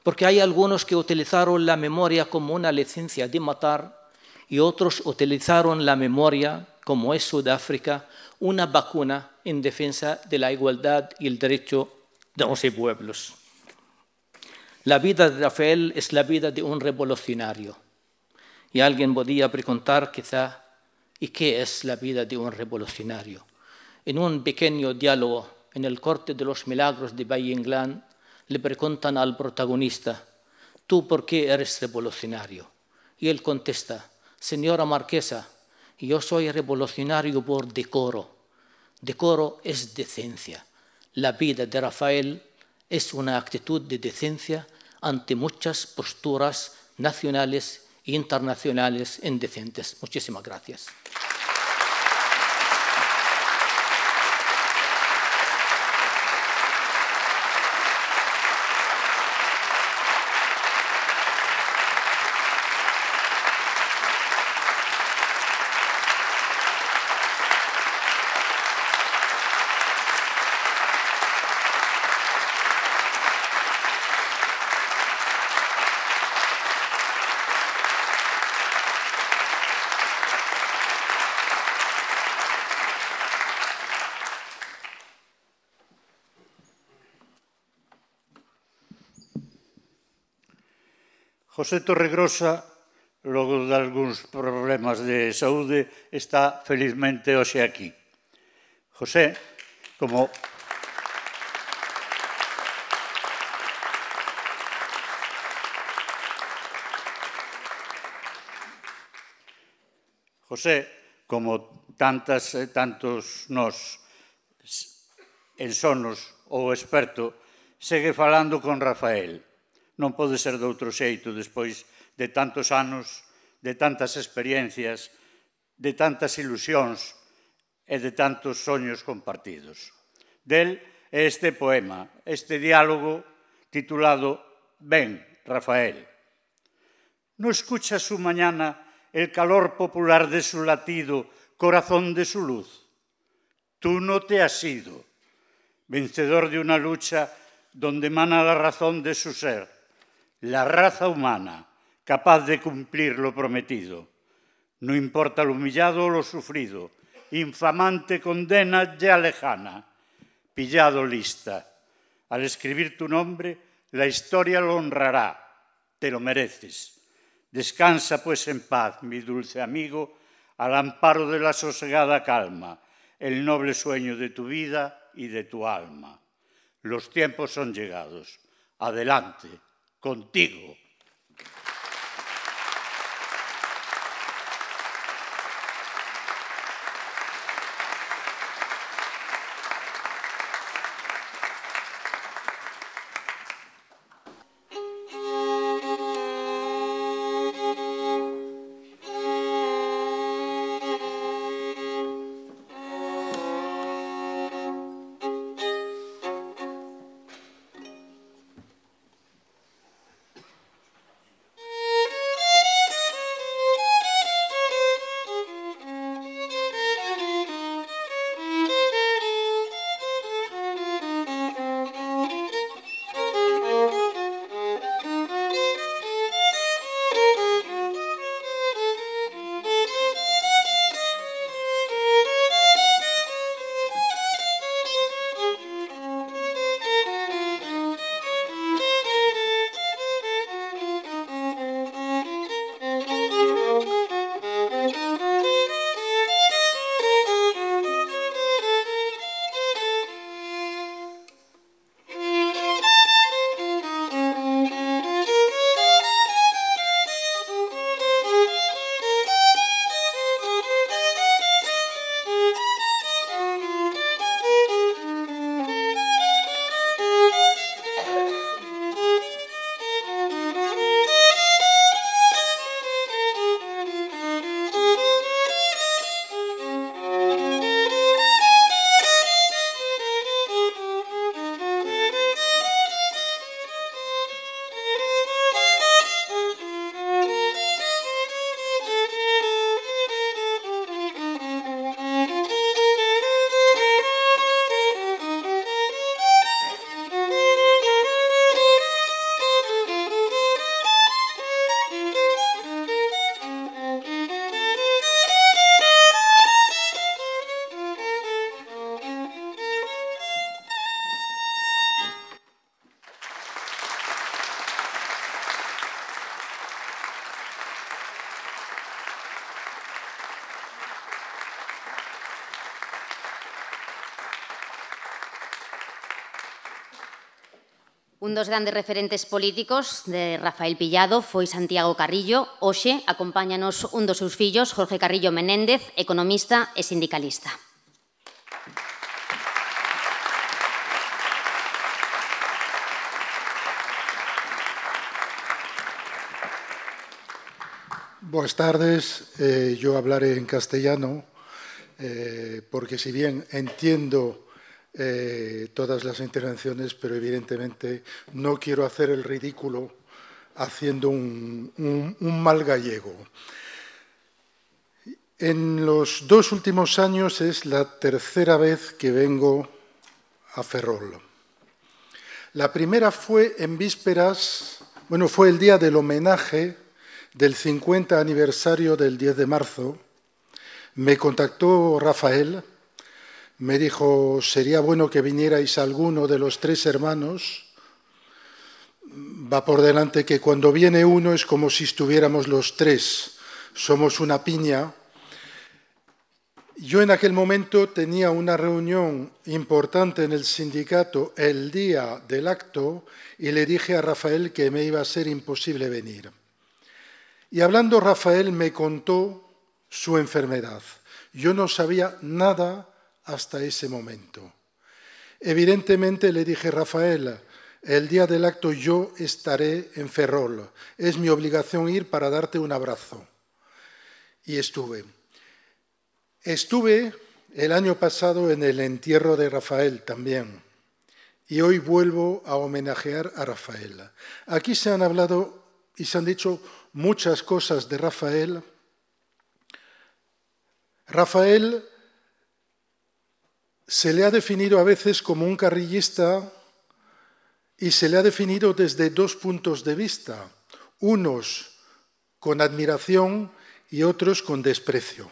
Porque hay algunos que utilizaron la memoria como una licencia de matar y otros utilizaron la memoria, como es Sudáfrica, una vacuna en defensa de la igualdad y el derecho de los pueblos. La vida de Rafael es la vida de un revolucionario. Y alguien podría preguntar quizá, ¿y qué es la vida de un revolucionario? En un pequeño diálogo en el corte de los milagros de Valle Inclán, le preguntan al protagonista, ¿tú por qué eres revolucionario? Y él contesta, señora marquesa, yo soy revolucionario por decoro. Decoro es decencia. La vida de Rafael es una actitud de decencia ante muchas posturas nacionales e internacionales indecentes. Muchísimas gracias. José Torregrosa, logo de algúns problemas de saúde, está felizmente hoxe aquí. José, como José, como tantas e tantos nós en sonos ou experto, segue falando con Rafael non pode ser de outro xeito despois de tantos anos, de tantas experiencias, de tantas ilusións e de tantos soños compartidos. Del é este poema, este diálogo titulado Ben, Rafael. No escucha su mañana el calor popular de su latido, corazón de su luz. Tú no te has ido, vencedor de una lucha donde mana la razón de su ser la raza humana capaz de cumplir lo prometido. No importa lo humillado o lo sufrido, infamante condena ya lejana, pillado lista. Al escribir tu nombre, la historia lo honrará, te lo mereces. Descansa pues en paz, mi dulce amigo, al amparo de la sosegada calma, el noble sueño de tu vida y de tu alma. Los tiempos son llegados. Adelante contigo. Un dos grandes referentes políticos de Rafael Pillado foi Santiago Carrillo. Hoxe acompáñanos un dos seus fillos, Jorge Carrillo Menéndez, economista e sindicalista. Buenas tardes. Eh, yo hablaré en castellano eh, porque si bien entiendo eh, todas las intervenciones, pero evidentemente no quiero hacer el ridículo haciendo un, un, un mal gallego. En los dos últimos años es la tercera vez que vengo a Ferrol. La primera fue en vísperas, bueno, fue el día del homenaje del 50 aniversario del 10 de marzo. Me contactó Rafael, me dijo, sería bueno que vinierais alguno de los tres hermanos. Va por delante que cuando viene uno es como si estuviéramos los tres, somos una piña. Yo en aquel momento tenía una reunión importante en el sindicato el día del acto y le dije a Rafael que me iba a ser imposible venir. Y hablando Rafael me contó su enfermedad. Yo no sabía nada hasta ese momento. Evidentemente le dije, Rafael, el día del acto yo estaré en Ferrol. Es mi obligación ir para darte un abrazo. Y estuve. Estuve el año pasado en el entierro de Rafael también. Y hoy vuelvo a homenajear a Rafael. Aquí se han hablado y se han dicho muchas cosas de Rafael. Rafael se le ha definido a veces como un carrillista y se le ha definido desde dos puntos de vista, unos con admiración y otros con desprecio.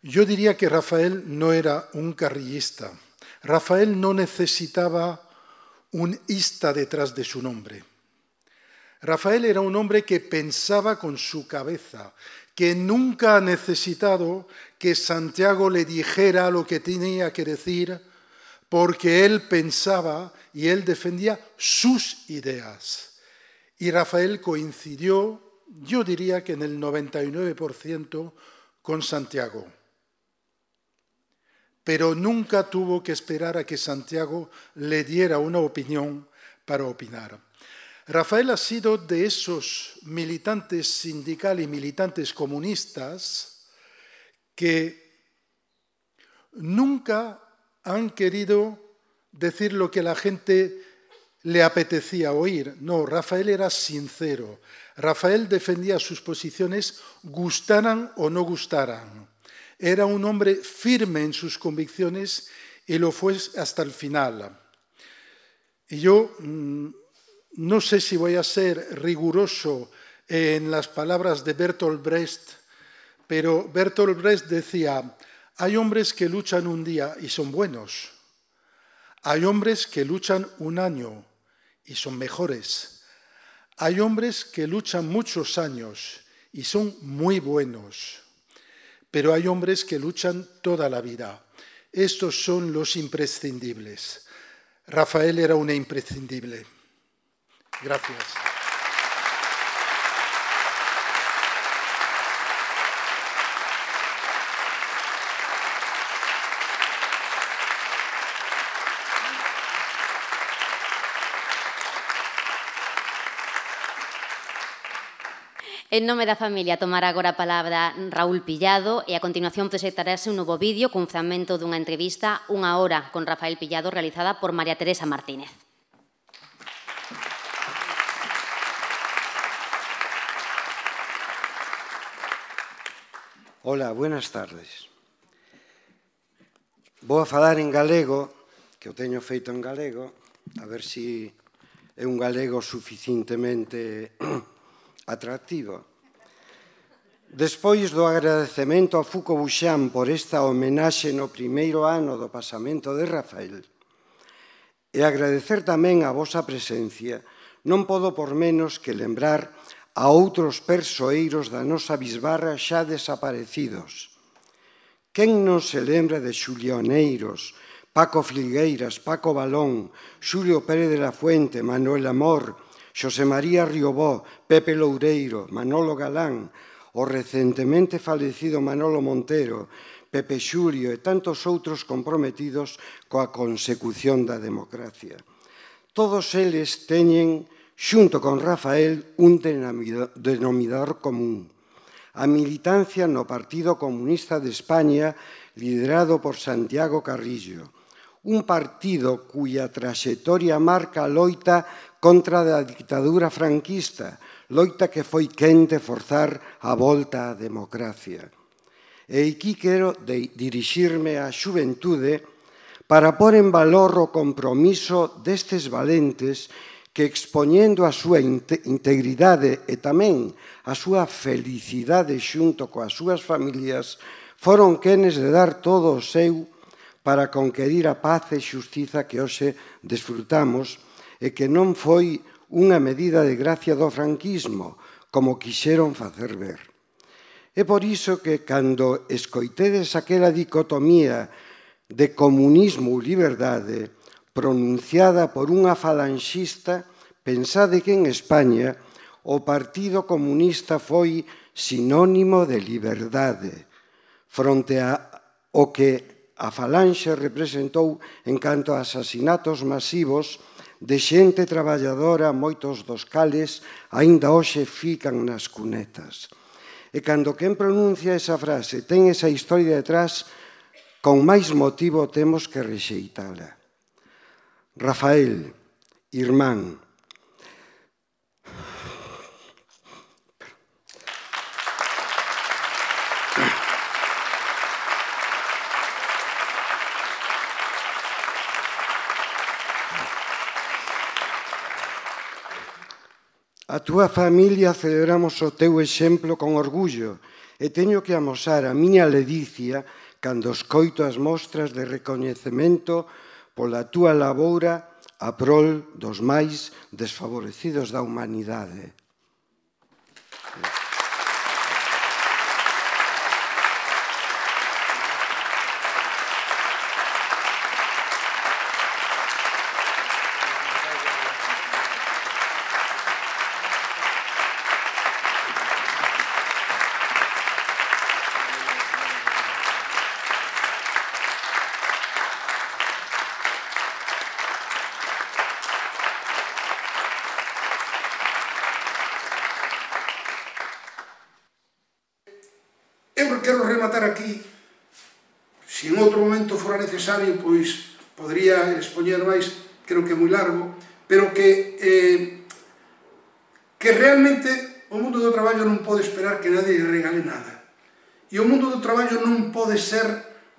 Yo diría que Rafael no era un carrillista. Rafael no necesitaba un ista detrás de su nombre. Rafael era un hombre que pensaba con su cabeza, que nunca ha necesitado que Santiago le dijera lo que tenía que decir, porque él pensaba y él defendía sus ideas. Y Rafael coincidió, yo diría que en el 99% con Santiago. Pero nunca tuvo que esperar a que Santiago le diera una opinión para opinar. Rafael ha sido de esos militantes sindicales y militantes comunistas que nunca han querido decir lo que la gente le apetecía oír. No, Rafael era sincero. Rafael defendía sus posiciones, gustaran o no gustaran. Era un hombre firme en sus convicciones y lo fue hasta el final. Y yo mm, no sé si voy a ser riguroso en las palabras de Bertolt Brecht, pero Bertolt Brecht decía, hay hombres que luchan un día y son buenos. Hay hombres que luchan un año y son mejores. Hay hombres que luchan muchos años y son muy buenos. Pero hay hombres que luchan toda la vida. Estos son los imprescindibles. Rafael era una imprescindible. Gracias. En nome da familia tomará agora a palabra Raúl Pillado e a continuación presentarase un novo vídeo cun fragmento dunha entrevista unha hora con Rafael Pillado realizada por María Teresa Martínez. Ola, buenas tardes. Vou a falar en galego, que o teño feito en galego, a ver se si é un galego suficientemente *clears throat* atractivo. Despois do agradecemento a Foucault Bouchan por esta homenaxe no primeiro ano do pasamento de Rafael, e agradecer tamén a vosa presencia, non podo por menos que lembrar a outros persoeiros da nosa bisbarra xa desaparecidos. Quen non se lembra de Xulioneiros, Paco Filgueiras, Paco Balón, Xulio Pérez de la Fuente, Manuel Amor, Xosé María Riobó, Pepe Loureiro, Manolo Galán, o recentemente falecido Manolo Montero, Pepe Xulio e tantos outros comprometidos coa consecución da democracia. Todos eles teñen xunto con Rafael, un denominador común, a militancia no Partido Comunista de España liderado por Santiago Carrillo, un partido cuya trayectoria marca a loita contra a dictadura franquista, loita que foi quente forzar a volta á democracia. E aquí quero de dirixirme á xuventude para pôr en valor o compromiso destes valentes e que expoñendo a súa integridade e tamén a súa felicidade xunto coas súas familias, foron quenes de dar todo o seu para conquerir a paz e xustiza que hoxe desfrutamos e que non foi unha medida de gracia do franquismo, como quixeron facer ver. É por iso que, cando escoitedes aquela dicotomía de comunismo ou liberdade, pronunciada por unha falanxista, pensade que en España o Partido Comunista foi sinónimo de liberdade, fronte a, o que a falanxe representou en canto a asasinatos masivos de xente traballadora, moitos dos cales aínda hoxe fican nas cunetas. E cando quen pronuncia esa frase ten esa historia detrás, con máis motivo temos que rexeitala. Rafael, irmán. A túa familia celebramos o teu exemplo con orgullo e teño que amosar a miña ledicia cando escoito as mostras de recoñecemento pola túa laboura a prol dos máis desfavorecidos da humanidade. necesario, pois podría expoñer máis, creo que é moi largo, pero que eh, que realmente o mundo do traballo non pode esperar que nadie regale nada. E o mundo do traballo non pode ser,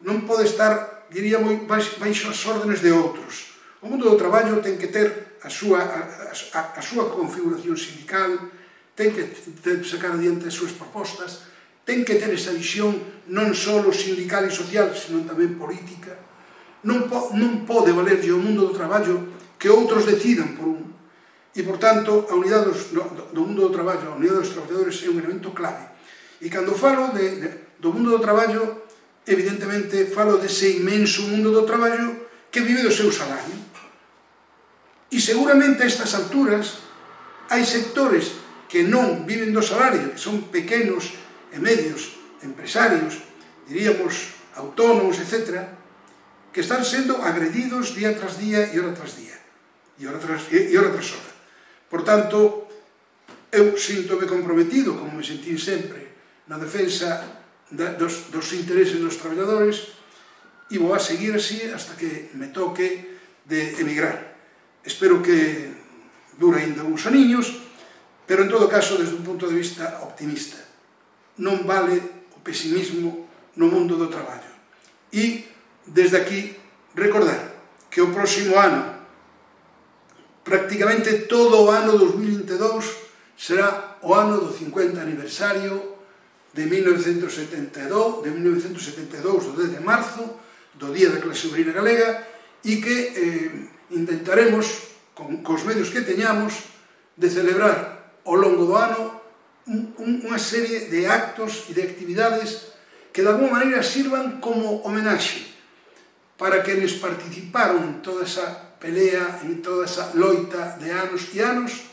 non pode estar, diría moi, baixo, as órdenes de outros. O mundo do traballo ten que ter a súa, a, a, a súa configuración sindical, ten que ter, sacar adiante as súas propostas, ten que ter esa visión non só sindical e social, senón tamén política, non, po, non pode valerlle o mundo do traballo que outros decidan por un. E, por tanto, a unidade dos, do, do mundo do traballo, a unidade dos traballadores é un elemento clave. E cando falo de, de, do mundo do traballo, evidentemente falo dese imenso mundo do traballo que vive do seu salario. E seguramente a estas alturas hai sectores que non viven do salario, que son pequenos e medios empresarios, diríamos autónomos, etcétera, que están sendo agredidos día tras día e hora tras día e hora tras, e hora, tras hora. Por tanto, eu sinto-me comprometido, como me sentí sempre, na defensa da, dos, dos intereses dos traballadores e vou a seguir así hasta que me toque de emigrar. Espero que dure ainda uns aniños, pero en todo caso desde un punto de vista optimista. Non vale o pesimismo no mundo do traballo. E desde aquí recordar que o próximo ano, prácticamente todo o ano 2022, será o ano do 50 aniversario de 1972, de 1972, do 10 de marzo, do Día da Clase Obrera Galega, e que eh, intentaremos, con, cos medios que teñamos, de celebrar ao longo do ano un, un, unha serie de actos e de actividades que de alguma maneira sirvan como homenaxe para quenes participaron en toda esa pelea, en toda esa loita de anos e anos,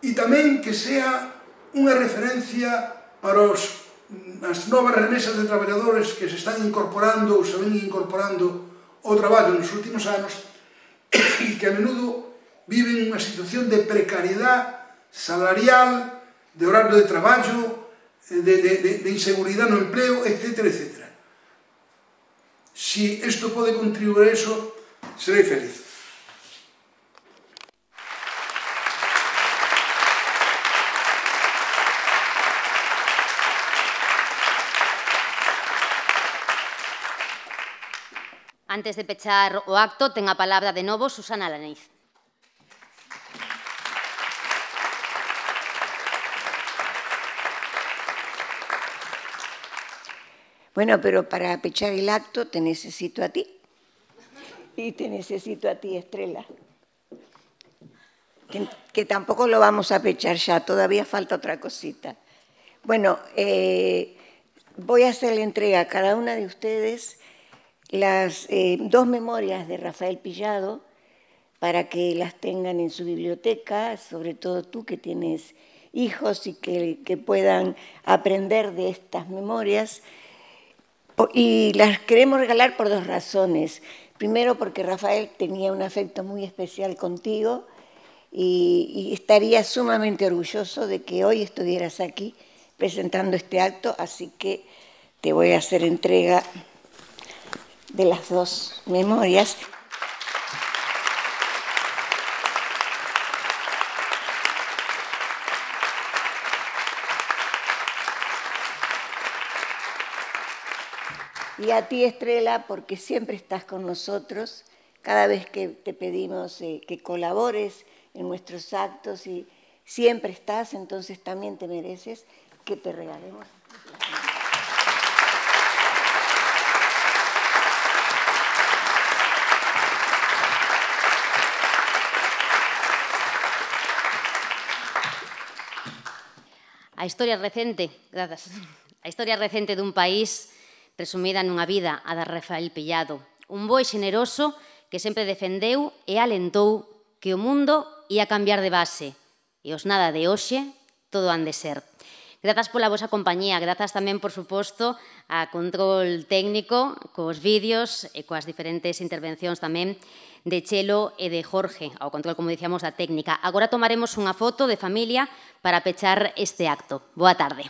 e tamén que sea unha referencia para os, as novas remesas de traballadores que se están incorporando ou se ven incorporando ao traballo nos últimos anos *coughs* e que a menudo viven unha situación de precariedade salarial, de horario de traballo, eh, de, de, de, de inseguridade no empleo, etc. etc. Si esto pode contribuir a eso, serei feliz. Antes de pechar o acto, ten a palabra de novo Susana Laneiz. Bueno, pero para pechar el acto te necesito a ti. Y te necesito a ti, Estrella. Que, tampoco lo vamos a pechar ya, todavía falta otra cosita. Bueno, eh, voy a hacer la entrega a cada una de ustedes las eh, dos memorias de Rafael Pillado para que las tengan en su biblioteca, sobre todo tú que tienes hijos y que puedan aprender de estas memorias. Y las queremos regalar por dos razones. Primero, porque Rafael tenía un afecto muy especial contigo y, estaría sumamente orgulloso de que hoy estuvieras aquí presentando este acto, así que te voy a hacer entrega de las dos memorias. Y a ti, Estrella, porque siempre estás con nosotros, cada vez que te pedimos eh, que colabores en nuestros actos y siempre estás, entonces también te mereces que te regalemos. A historia recente, grazas, a historia recente dun país resumida nunha vida a da Rafael Pellado, un boi xeneroso que sempre defendeu e alentou que o mundo ia cambiar de base e os nada de hoxe todo han de ser. Grazas pola vosa compañía, grazas tamén, por suposto, a control técnico, cos vídeos e coas diferentes intervencións tamén de Chelo e de Jorge, ao control, como dicíamos, da técnica. Agora tomaremos unha foto de familia para pechar este acto. Boa tarde.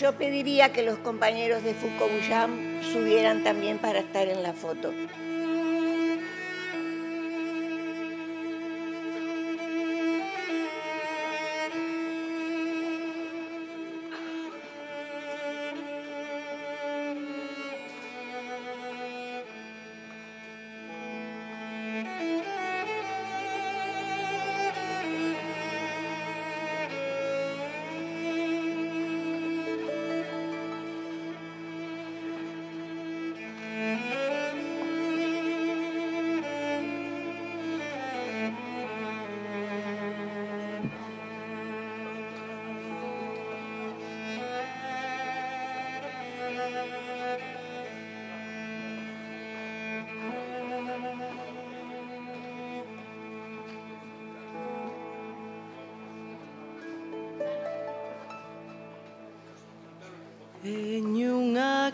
Yo pediría que los compañeros de Foucault-Boucham subieran también para estar en la foto.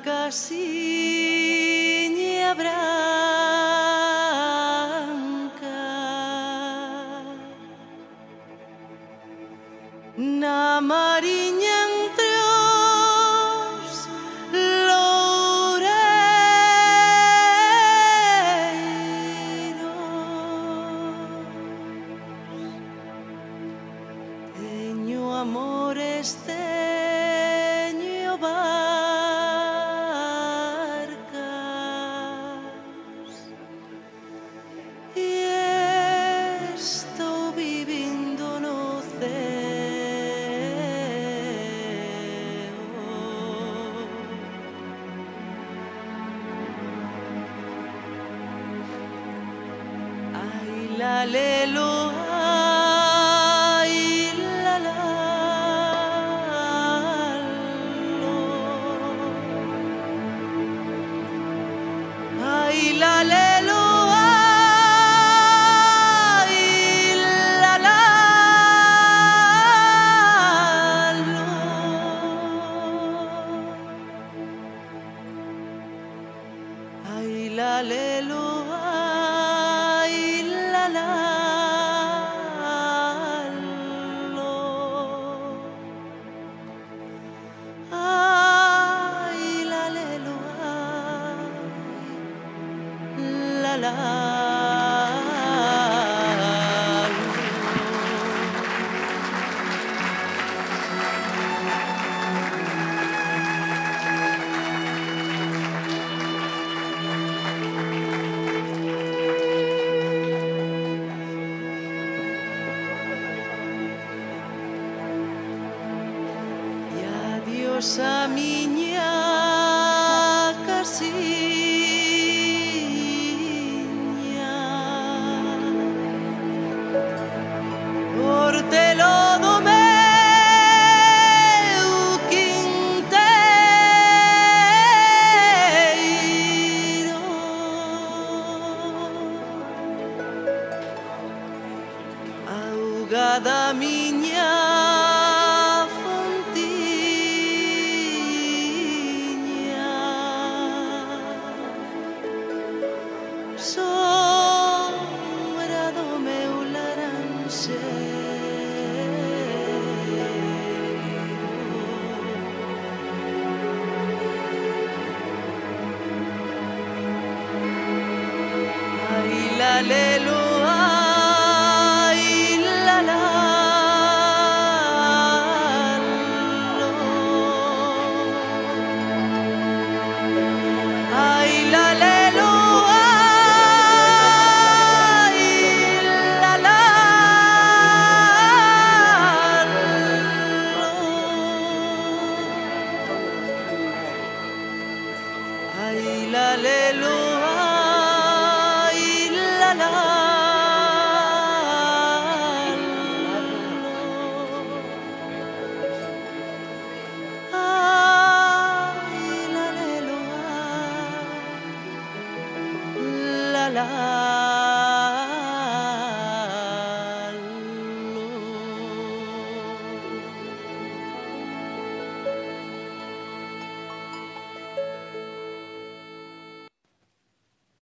kasih love.